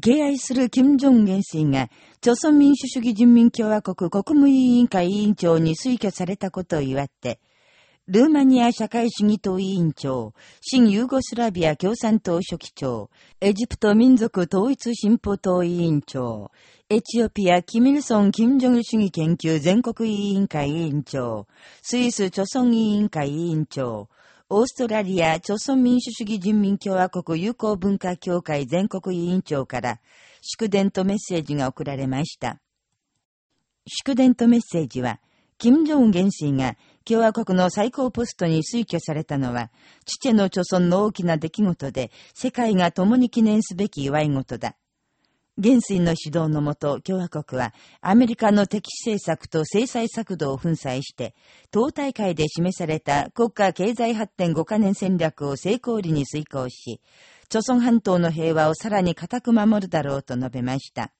敬愛する金正恩元帥が、朝鮮民主主義人民共和国国務委員会委員長に推挙されたことを祝って、ルーマニア社会主義党委員長、新ユーゴスラビア共産党書記長、エジプト民族統一進歩党委員長、エチオピア・キミルソン・キム・ジョン主義研究全国委員会委員長、スイス・著村委員会委員長、オーストラリア・朝鮮民主主義人民共和国友好文化協会全国委員長から祝電とメッセージが送られました。祝電とメッセージは、金正恩元帥が共和国の最高ポストに推挙されたのは、父の著村の大きな出来事で、世界が共に記念すべき祝い事だ。元帥の指導のもと、共和国は、アメリカの敵視政策と制裁策動を粉砕して、党大会で示された国家経済発展5カ年戦略を成功裏に遂行し、朝鮮半島の平和をさらに固く守るだろうと述べました。